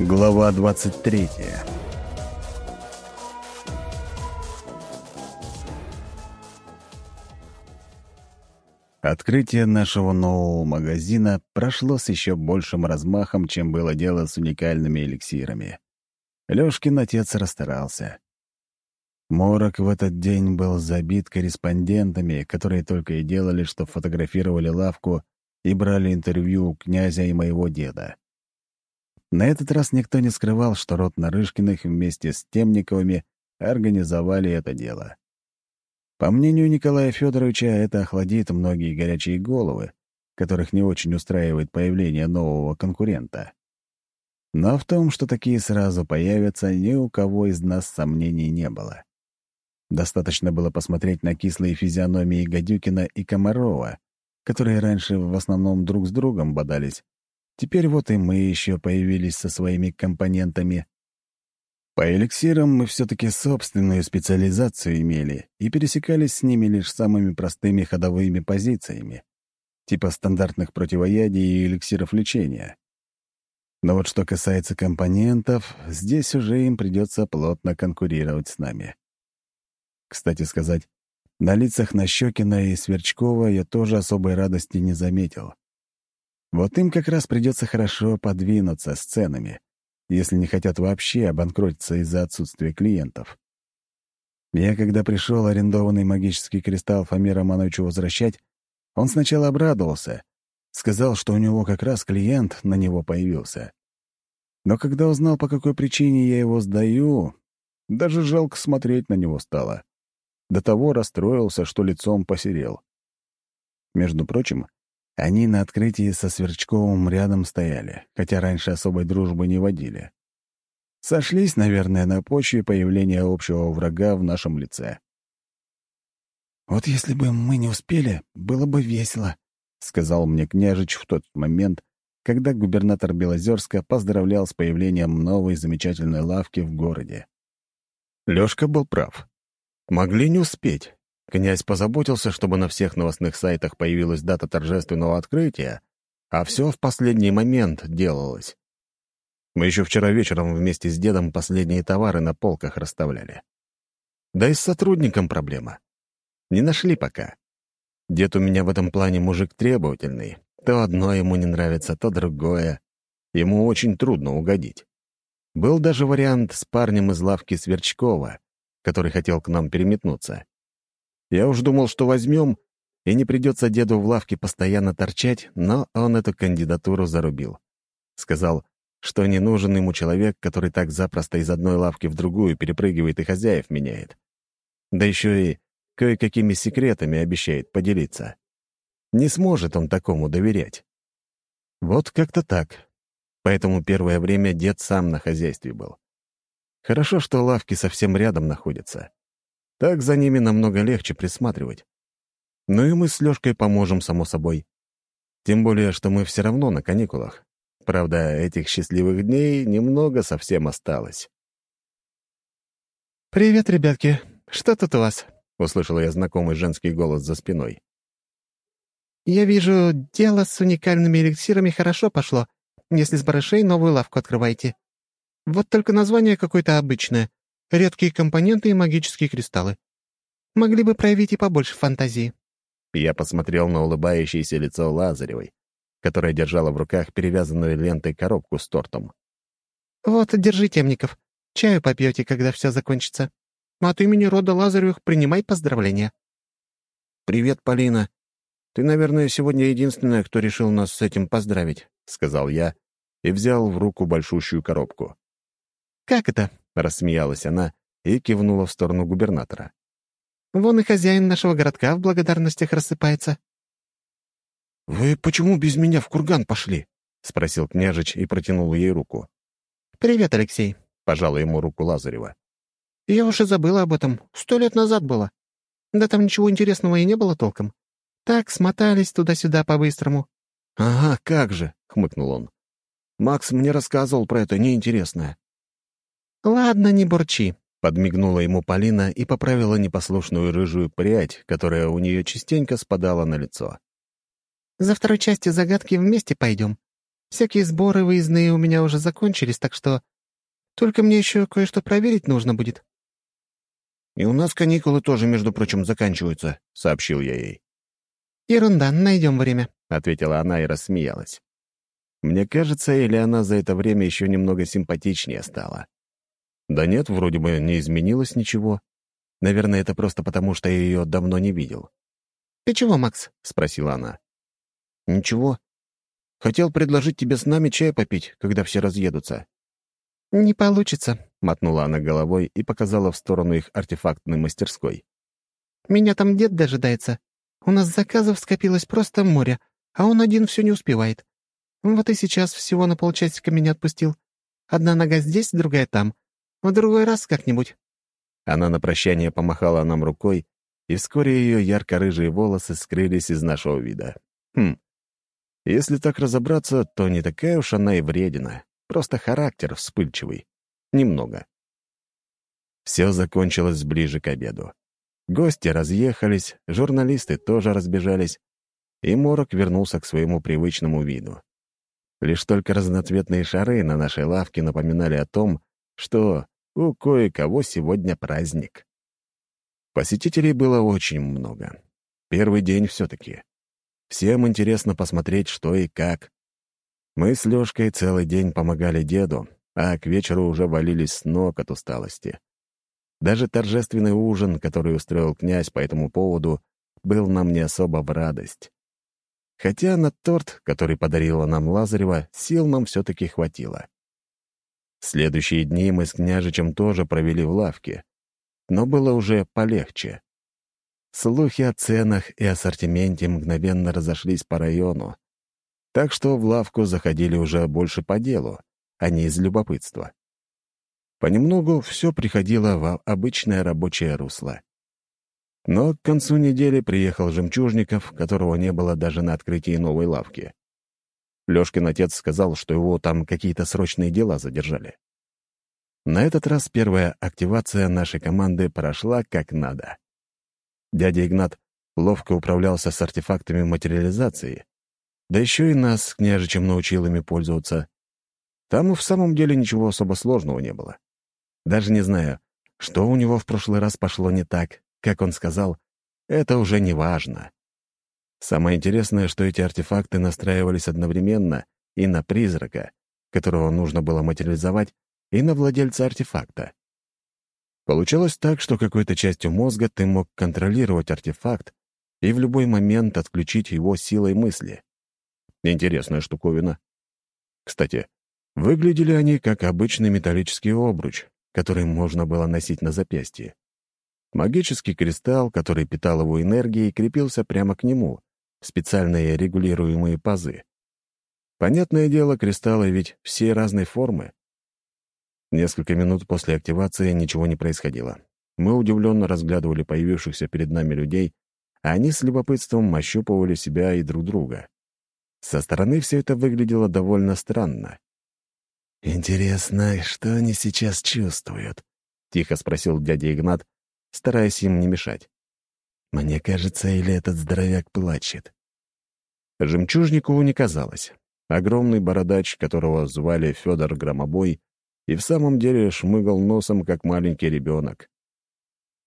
Глава 23 Открытие нашего нового магазина прошло с еще большим размахом, чем было дело с уникальными эликсирами. Лёшкин отец расстарался. Морок в этот день был забит корреспондентами, которые только и делали, что фотографировали лавку и брали интервью у князя и моего деда. На этот раз никто не скрывал, что род Нарышкиных вместе с Темниковыми организовали это дело. По мнению Николая Федоровича, это охладит многие горячие головы, которых не очень устраивает появление нового конкурента. Но в том, что такие сразу появятся, ни у кого из нас сомнений не было. Достаточно было посмотреть на кислые физиономии Гадюкина и Комарова, которые раньше в основном друг с другом бодались. Теперь вот и мы еще появились со своими компонентами. По эликсирам мы все-таки собственную специализацию имели и пересекались с ними лишь самыми простыми ходовыми позициями, типа стандартных противоядий и эликсиров лечения. Но вот что касается компонентов, здесь уже им придется плотно конкурировать с нами. Кстати сказать, на лицах Нащекина и Сверчкова я тоже особой радости не заметил. Вот им как раз придется хорошо подвинуться с ценами, если не хотят вообще обанкротиться из-за отсутствия клиентов. Я, когда пришел арендованный магический кристалл Фоме Романовичу возвращать, он сначала обрадовался, сказал, что у него как раз клиент на него появился. Но когда узнал, по какой причине я его сдаю, даже жалко смотреть на него стало. До того расстроился, что лицом посерел. Между прочим, они на открытии со Сверчковым рядом стояли, хотя раньше особой дружбы не водили. Сошлись, наверное, на почве появления общего врага в нашем лице. «Вот если бы мы не успели, было бы весело», — сказал мне княжич в тот момент, когда губернатор Белозерска поздравлял с появлением новой замечательной лавки в городе. Лёшка был прав. Могли не успеть. Князь позаботился, чтобы на всех новостных сайтах появилась дата торжественного открытия, а все в последний момент делалось. Мы еще вчера вечером вместе с дедом последние товары на полках расставляли. Да и с сотрудником проблема. Не нашли пока. Дед у меня в этом плане мужик требовательный. То одно ему не нравится, то другое. Ему очень трудно угодить. Был даже вариант с парнем из лавки Сверчкова, который хотел к нам переметнуться. Я уж думал, что возьмем, и не придется деду в лавке постоянно торчать, но он эту кандидатуру зарубил. Сказал, что не нужен ему человек, который так запросто из одной лавки в другую перепрыгивает и хозяев меняет. Да еще и кое-какими секретами обещает поделиться. Не сможет он такому доверять. Вот как-то так. Поэтому первое время дед сам на хозяйстве был. Хорошо, что лавки совсем рядом находятся. Так за ними намного легче присматривать. Ну и мы с Лёшкой поможем, само собой. Тем более, что мы все равно на каникулах. Правда, этих счастливых дней немного совсем осталось. «Привет, ребятки. Что тут у вас?» — услышал я знакомый женский голос за спиной. «Я вижу, дело с уникальными эликсирами хорошо пошло, если с барышей новую лавку открываете. Вот только название какое-то обычное. Редкие компоненты и магические кристаллы. Могли бы проявить и побольше фантазии». Я посмотрел на улыбающееся лицо Лазаревой, которая держала в руках перевязанную лентой коробку с тортом. «Вот, держи, Темников. Чаю попьете, когда все закончится. От имени рода Лазаревых принимай поздравления». «Привет, Полина. Ты, наверное, сегодня единственная, кто решил нас с этим поздравить», — сказал я и взял в руку большущую коробку. «Как это?» — рассмеялась она и кивнула в сторону губернатора. «Вон и хозяин нашего городка в благодарностях рассыпается». «Вы почему без меня в курган пошли?» — спросил княжич и протянул ей руку. «Привет, Алексей», — пожала ему руку Лазарева. «Я уж и забыла об этом. Сто лет назад было. Да там ничего интересного и не было толком. Так смотались туда-сюда по-быстрому». «Ага, как же», — хмыкнул он. «Макс мне рассказывал про это неинтересное». «Ладно, не бурчи», — подмигнула ему Полина и поправила непослушную рыжую прядь, которая у нее частенько спадала на лицо. «За второй частью загадки вместе пойдем. Всякие сборы выездные у меня уже закончились, так что только мне еще кое-что проверить нужно будет». «И у нас каникулы тоже, между прочим, заканчиваются», — сообщил я ей. «Ерунда, найдем время», — ответила она и рассмеялась. Мне кажется, или она за это время еще немного симпатичнее стала. Да нет, вроде бы не изменилось ничего. Наверное, это просто потому, что я ее давно не видел. «Ты чего, Макс?» — спросила она. «Ничего. Хотел предложить тебе с нами чай попить, когда все разъедутся». «Не получится», — мотнула она головой и показала в сторону их артефактной мастерской. «Меня там дед дожидается. У нас заказов скопилось просто море, а он один все не успевает. Вот и сейчас всего на полчасика меня отпустил. Одна нога здесь, другая там. В другой раз как-нибудь». Она на прощание помахала нам рукой, и вскоре ее ярко-рыжие волосы скрылись из нашего вида. Хм. Если так разобраться, то не такая уж она и вредина. Просто характер вспыльчивый. Немного. Все закончилось ближе к обеду. Гости разъехались, журналисты тоже разбежались, и Морок вернулся к своему привычному виду. Лишь только разноцветные шары на нашей лавке напоминали о том, что у кое-кого сегодня праздник. Посетителей было очень много. Первый день все-таки. Всем интересно посмотреть, что и как. Мы с Лёшкой целый день помогали деду, а к вечеру уже валились с ног от усталости. Даже торжественный ужин, который устроил князь по этому поводу, был нам не особо в радость. Хотя на торт, который подарила нам Лазарева, сил нам все-таки хватило. Следующие дни мы с княжичем тоже провели в лавке, но было уже полегче. Слухи о ценах и ассортименте мгновенно разошлись по району, так что в лавку заходили уже больше по делу, а не из любопытства. Понемногу все приходило в обычное рабочее русло. Но к концу недели приехал Жемчужников, которого не было даже на открытии новой лавки. Лёшкин отец сказал, что его там какие-то срочные дела задержали. На этот раз первая активация нашей команды прошла как надо. Дядя Игнат ловко управлялся с артефактами материализации, да еще и нас княжичем научил ими пользоваться. Там в самом деле ничего особо сложного не было. Даже не знаю, что у него в прошлый раз пошло не так, как он сказал, это уже не важно. Самое интересное, что эти артефакты настраивались одновременно и на призрака, которого нужно было материализовать, и на владельца артефакта. Получалось так, что какой-то частью мозга ты мог контролировать артефакт и в любой момент отключить его силой мысли. Интересная штуковина. Кстати, выглядели они как обычный металлический обруч, который можно было носить на запястье. Магический кристалл, который питал его энергией, крепился прямо к нему, специальные регулируемые пазы. Понятное дело, кристаллы ведь все разной формы. Несколько минут после активации ничего не происходило. Мы удивленно разглядывали появившихся перед нами людей, а они с любопытством ощупывали себя и друг друга. Со стороны все это выглядело довольно странно. «Интересно, что они сейчас чувствуют?» — тихо спросил дядя Игнат, стараясь им не мешать. «Мне кажется, или этот здоровяк плачет?» Жемчужникову не казалось. Огромный бородач, которого звали Федор Громобой, и в самом деле шмыгал носом, как маленький ребенок.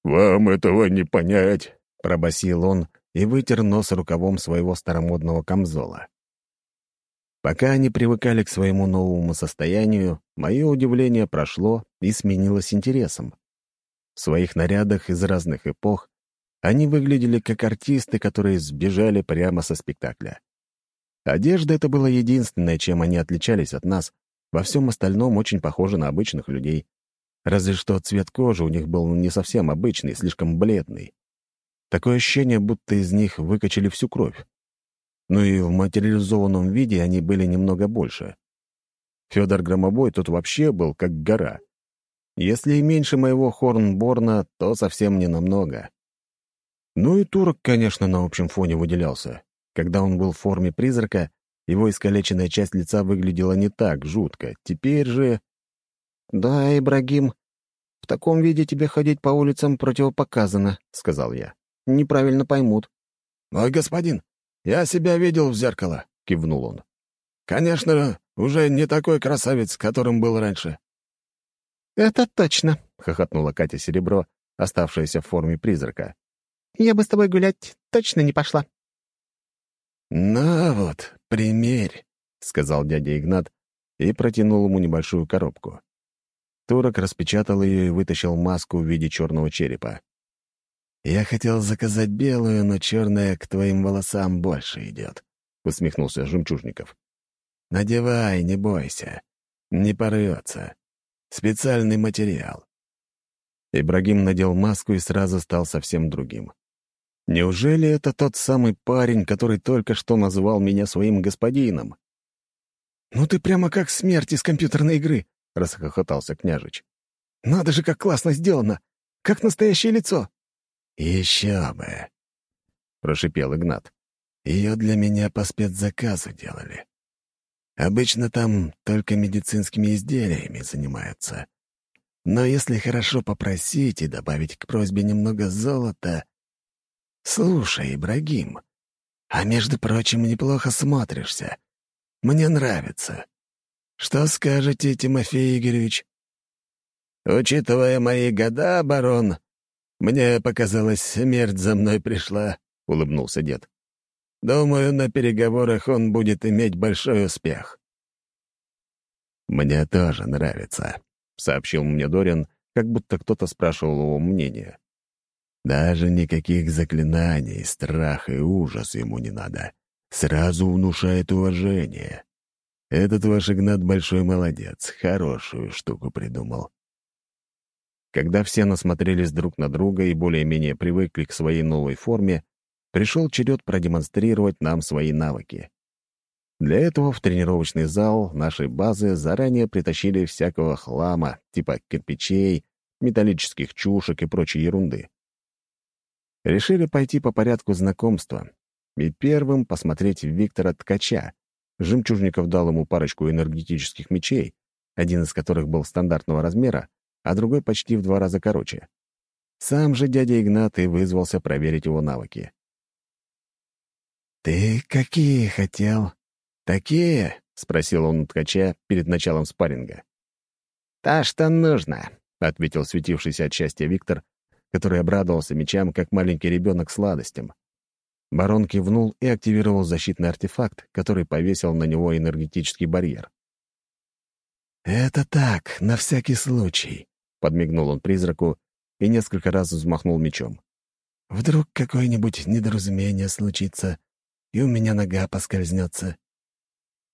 «Вам этого не понять», — пробасил он и вытер нос рукавом своего старомодного камзола. Пока они привыкали к своему новому состоянию, мое удивление прошло и сменилось интересом. В своих нарядах из разных эпох они выглядели как артисты, которые сбежали прямо со спектакля. Одежда — это было единственное, чем они отличались от нас, во всем остальном очень похожи на обычных людей. Разве что цвет кожи у них был не совсем обычный, слишком бледный. Такое ощущение, будто из них выкачали всю кровь. Ну и в материализованном виде они были немного больше. Федор Громобой тут вообще был как гора. Если и меньше моего Хорнборна, то совсем не намного. Ну и турок, конечно, на общем фоне выделялся. Когда он был в форме призрака, его искалеченная часть лица выглядела не так жутко. Теперь же... «Да, Ибрагим, в таком виде тебе ходить по улицам противопоказано», — сказал я. «Неправильно поймут». «Мой господин, «Я себя видел в зеркало», — кивнул он. Конечно, уже не такой красавец, которым был раньше». «Это точно», — хохотнула Катя Серебро, оставшаяся в форме призрака. «Я бы с тобой гулять точно не пошла». «На вот, примерь», — сказал дядя Игнат и протянул ему небольшую коробку. Турок распечатал ее и вытащил маску в виде черного черепа. «Я хотел заказать белую, но черная к твоим волосам больше идет», — усмехнулся Жемчужников. «Надевай, не бойся. Не порвется. Специальный материал». Ибрагим надел маску и сразу стал совсем другим. Неужели это тот самый парень, который только что называл меня своим господином? «Ну ты прямо как смерть из компьютерной игры», — расхохотался княжич. «Надо же, как классно сделано! Как настоящее лицо!» «Еще бы!» — прошипел Игнат. «Ее для меня по спецзаказу делали. Обычно там только медицинскими изделиями занимаются. Но если хорошо попросить и добавить к просьбе немного золота... Слушай, Ибрагим, а между прочим, неплохо смотришься. Мне нравится. Что скажете, Тимофей Игоревич?» «Учитывая мои года, барон, мне показалось, смерть за мной пришла», — улыбнулся дед. «Думаю, на переговорах он будет иметь большой успех». «Мне тоже нравится», — сообщил мне Дорин, как будто кто-то спрашивал его мнение. «Даже никаких заклинаний, страх и ужас ему не надо. Сразу внушает уважение. Этот ваш Игнат большой молодец, хорошую штуку придумал. Когда все насмотрелись друг на друга и более-менее привыкли к своей новой форме, пришел черед продемонстрировать нам свои навыки. Для этого в тренировочный зал нашей базы заранее притащили всякого хлама, типа кирпичей, металлических чушек и прочей ерунды. Решили пойти по порядку знакомства и первым посмотреть Виктора Ткача. Жемчужников дал ему парочку энергетических мечей, один из которых был стандартного размера, а другой почти в два раза короче. Сам же дядя Игнат и вызвался проверить его навыки. «Ты какие хотел? Такие?» — спросил он ткача перед началом спарринга. «Та, что нужно», — ответил светившийся от счастья Виктор, который обрадовался мечам, как маленький ребенок сладостям. Барон кивнул и активировал защитный артефакт, который повесил на него энергетический барьер. «Это так, на всякий случай», Подмигнул он призраку и несколько раз взмахнул мечом. «Вдруг какое-нибудь недоразумение случится, и у меня нога поскользнется».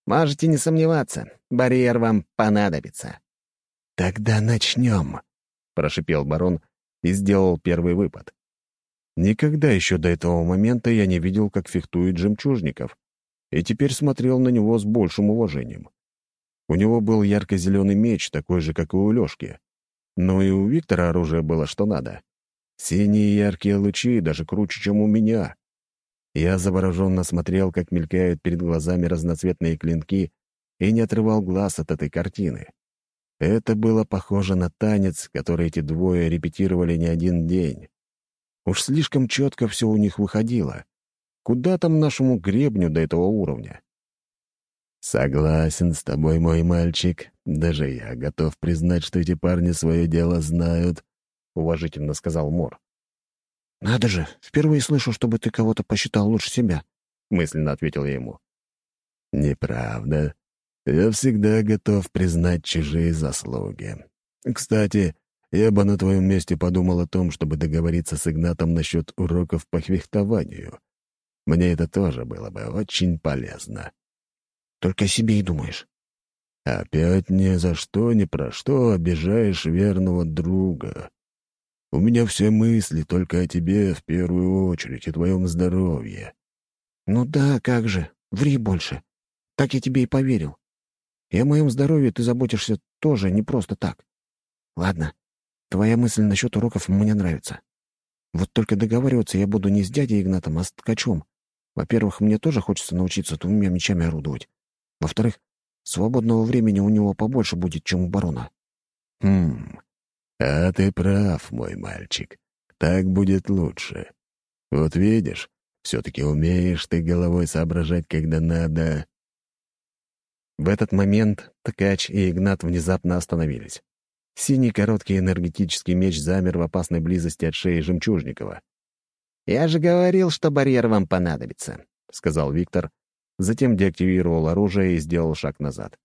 «Можете не сомневаться, барьер вам понадобится». «Тогда начнем», — прошипел барон и сделал первый выпад. Никогда еще до этого момента я не видел, как фехтует жемчужников, и теперь смотрел на него с большим уважением. У него был ярко-зеленый меч, такой же, как и у Лёшки. Но и у Виктора оружие было что надо. Синие яркие лучи, даже круче, чем у меня. Я завороженно смотрел, как мелькают перед глазами разноцветные клинки, и не отрывал глаз от этой картины. Это было похоже на танец, который эти двое репетировали не один день. Уж слишком четко все у них выходило. Куда там нашему гребню до этого уровня? «Согласен с тобой, мой мальчик. Даже я готов признать, что эти парни свое дело знают», — уважительно сказал Мор. «Надо же, впервые слышу, чтобы ты кого-то посчитал лучше себя», — мысленно ответил я ему. «Неправда. Я всегда готов признать чужие заслуги. Кстати, я бы на твоем месте подумал о том, чтобы договориться с Игнатом насчет уроков по фехтованию. Мне это тоже было бы очень полезно». Только о себе и думаешь. Опять ни за что, ни про что обижаешь верного друга. У меня все мысли только о тебе в первую очередь, и твоем здоровье. Ну да, как же, ври больше. Так я тебе и поверил. И о моем здоровье ты заботишься тоже не просто так. Ладно, твоя мысль насчет уроков мне нравится. Вот только договариваться я буду не с дядей Игнатом, а с ткачом. Во-первых, мне тоже хочется научиться двумя мечами орудовать. Во-вторых, свободного времени у него побольше будет, чем у барона. Хм, а ты прав, мой мальчик. Так будет лучше. Вот видишь, все-таки умеешь ты головой соображать, когда надо. В этот момент Ткач и Игнат внезапно остановились. Синий короткий энергетический меч замер в опасной близости от шеи Жемчужникова. «Я же говорил, что барьер вам понадобится», — сказал Виктор, затем деактивировал оружие и сделал шаг назад.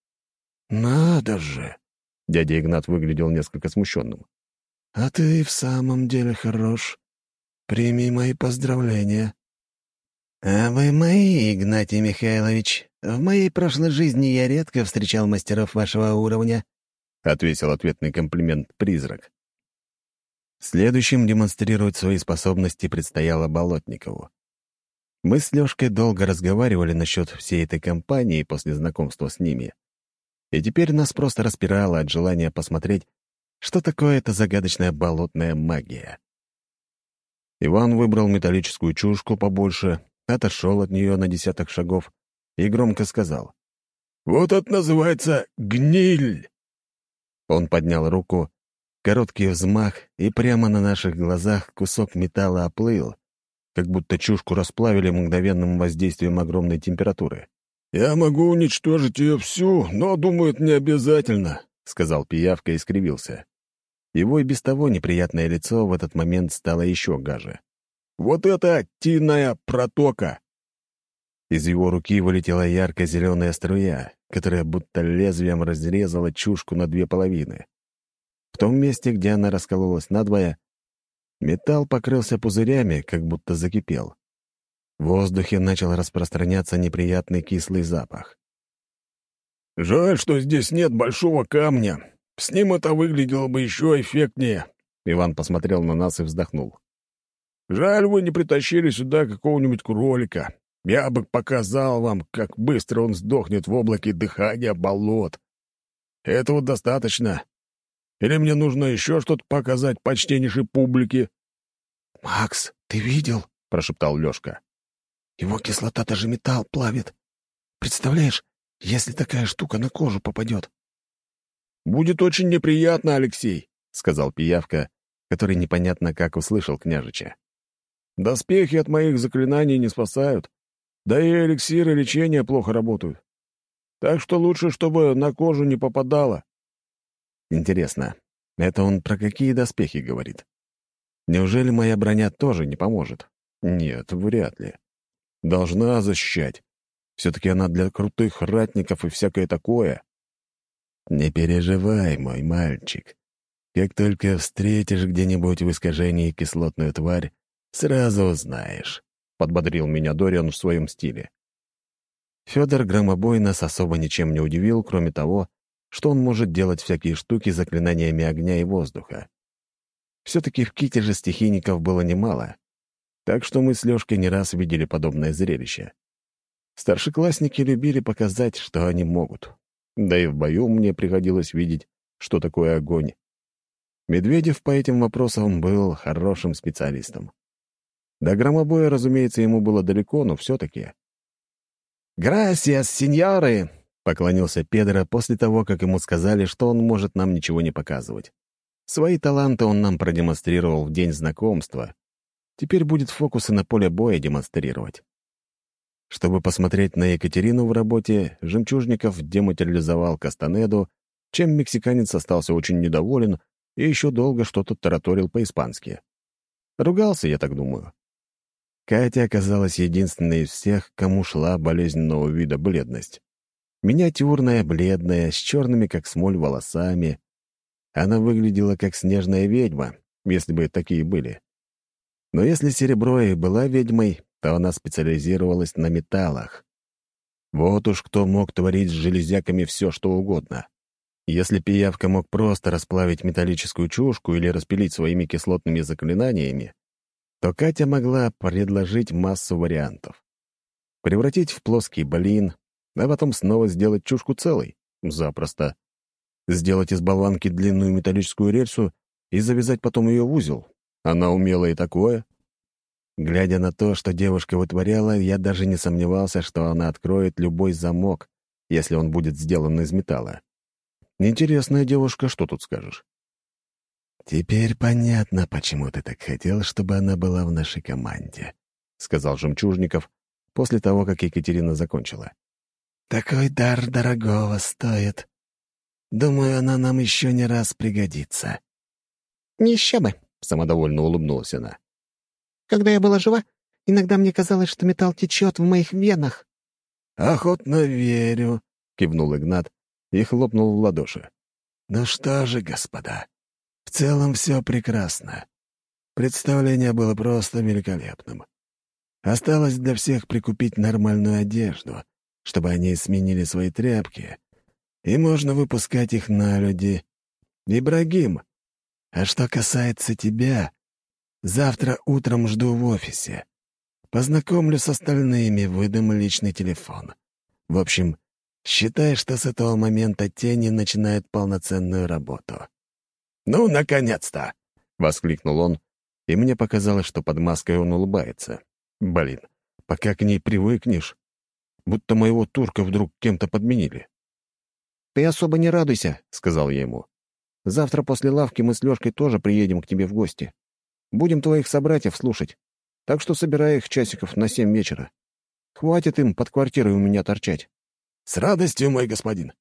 «Надо же!» — дядя Игнат выглядел несколько смущенным. «А ты в самом деле хорош. Прими мои поздравления». «А вы мои, Игнатий Михайлович. В моей прошлой жизни я редко встречал мастеров вашего уровня», — ответил ответный комплимент призрак. Следующим демонстрировать свои способности предстояло Болотникову. Мы с Лёшкой долго разговаривали насчет всей этой компании после знакомства с ними. И теперь нас просто распирало от желания посмотреть, что такое эта загадочная болотная магия. Иван выбрал металлическую чушку побольше, отошел от нее на десяток шагов и громко сказал. «Вот это называется гниль!» Он поднял руку, короткий взмах, и прямо на наших глазах кусок металла оплыл, как будто чушку расплавили мгновенным воздействием огромной температуры. «Я могу уничтожить ее всю, но, думаю, это не обязательно», — сказал пиявка и скривился. Его и без того неприятное лицо в этот момент стало еще гаже. «Вот это тиная протока!» Из его руки вылетела ярко-зеленая струя, которая будто лезвием разрезала чушку на две половины. В том месте, где она раскололась надвое, Металл покрылся пузырями, как будто закипел. В воздухе начал распространяться неприятный кислый запах. «Жаль, что здесь нет большого камня. С ним это выглядело бы еще эффектнее», — Иван посмотрел на нас и вздохнул. «Жаль, вы не притащили сюда какого-нибудь кролика. Я бы показал вам, как быстро он сдохнет в облаке дыхания болот. Этого достаточно. Или мне нужно еще что-то показать почтеннейшей публике?» «Макс, ты видел?» — прошептал Лёшка. «Его кислота даже металл плавит. Представляешь, если такая штука на кожу попадет?» «Будет очень неприятно, Алексей», — сказал пиявка, который непонятно как услышал княжича. «Доспехи от моих заклинаний не спасают, да и эликсиры лечения плохо работают. Так что лучше, чтобы на кожу не попадало». Интересно, это он про какие доспехи говорит? Неужели моя броня тоже не поможет? Нет, вряд ли. Должна защищать. Все-таки она для крутых ратников и всякое такое. Не переживай, мой мальчик. Как только встретишь где-нибудь в искажении кислотную тварь, сразу узнаешь», — подбодрил меня Дориан в своем стиле. Федор Громобой нас особо ничем не удивил, кроме того, что он может делать всякие штуки заклинаниями огня и воздуха. Все-таки в Ките стихийников было немало, так что мы с Лёшкой не раз видели подобное зрелище. Старшеклассники любили показать, что они могут. Да и в бою мне приходилось видеть, что такое огонь. Медведев по этим вопросам был хорошим специалистом. До громобоя, разумеется, ему было далеко, но все-таки. «Грасиас, сеньоры!» — поклонился Педро после того, как ему сказали, что он может нам ничего не показывать. Свои таланты он нам продемонстрировал в день знакомства. Теперь будет фокусы на поле боя демонстрировать. Чтобы посмотреть на Екатерину в работе, Жемчужников дематериализовал Кастанеду, чем мексиканец остался очень недоволен и еще долго что-то тараторил по-испански. Ругался, я так думаю. Катя оказалась единственной из всех, кому шла болезненного вида бледность. Миниатюрная, бледная, с черными, как смоль, волосами, она выглядела как снежная ведьма, если бы такие были. Но если серебро и была ведьмой, то она специализировалась на металлах. Вот уж кто мог творить с железяками все, что угодно. Если пиявка мог просто расплавить металлическую чушку или распилить своими кислотными заклинаниями, то Катя могла предложить массу вариантов. Превратить в плоский блин, а потом снова сделать чушку целой. Запросто сделать из болванки длинную металлическую рельсу и завязать потом ее в узел. Она умела и такое. Глядя на то, что девушка вытворяла, я даже не сомневался, что она откроет любой замок, если он будет сделан из металла. Интересная девушка, что тут скажешь? «Теперь понятно, почему ты так хотел, чтобы она была в нашей команде», — сказал Жемчужников после того, как Екатерина закончила. Такой дар дорогого стоит. Думаю, она нам еще не раз пригодится». «Еще бы», — самодовольно улыбнулась она. «Когда я была жива, иногда мне казалось, что металл течет в моих венах». «Охотно верю», — кивнул Игнат и хлопнул в ладоши. «Ну что же, господа, целом все прекрасно. Представление было просто великолепным. Осталось для всех прикупить нормальную одежду, чтобы они сменили свои тряпки, и можно выпускать их на люди. Ибрагим, а что касается тебя, завтра утром жду в офисе. Познакомлю с остальными, выдам личный телефон. В общем, считай, что с этого момента тени начинают полноценную работу. «Ну, наконец-то!» — воскликнул он, и мне показалось, что под маской он улыбается. Блин, пока к ней привыкнешь, будто моего турка вдруг кем-то подменили. «Ты особо не радуйся», — сказал я ему. «Завтра после лавки мы с Лёшкой тоже приедем к тебе в гости. Будем твоих собратьев слушать. Так что собирай их часиков на семь вечера. Хватит им под квартирой у меня торчать». «С радостью, мой господин».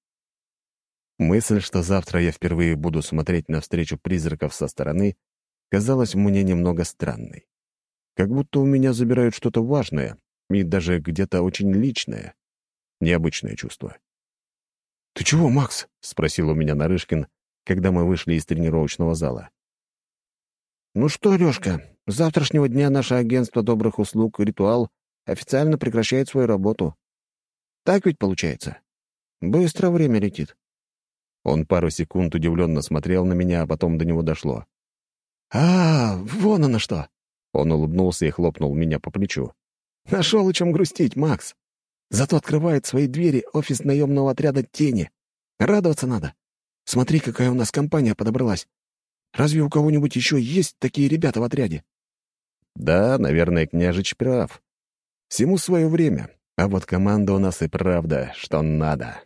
Мысль, что завтра я впервые буду смотреть на встречу призраков со стороны, казалась мне немного странной. Как будто у меня забирают что-то важное и даже где-то очень личное. Необычное чувство. «Ты чего, Макс?» — спросил у меня Нарышкин, когда мы вышли из тренировочного зала. «Ну что, Лёшка, с завтрашнего дня наше агентство добрых услуг «Ритуал» официально прекращает свою работу. Так ведь получается? Быстро время летит». Он пару секунд удивленно смотрел на меня, а потом до него дошло. «А, вон оно что!» Он улыбнулся и хлопнул меня по плечу. «Нашел о чем грустить, Макс. Зато открывает свои двери офис наемного отряда «Тени». Радоваться надо. Смотри, какая у нас компания подобралась. Разве у кого-нибудь еще есть такие ребята в отряде?» «Да, наверное, княжич прав. Всему свое время, а вот команда у нас и правда, что надо».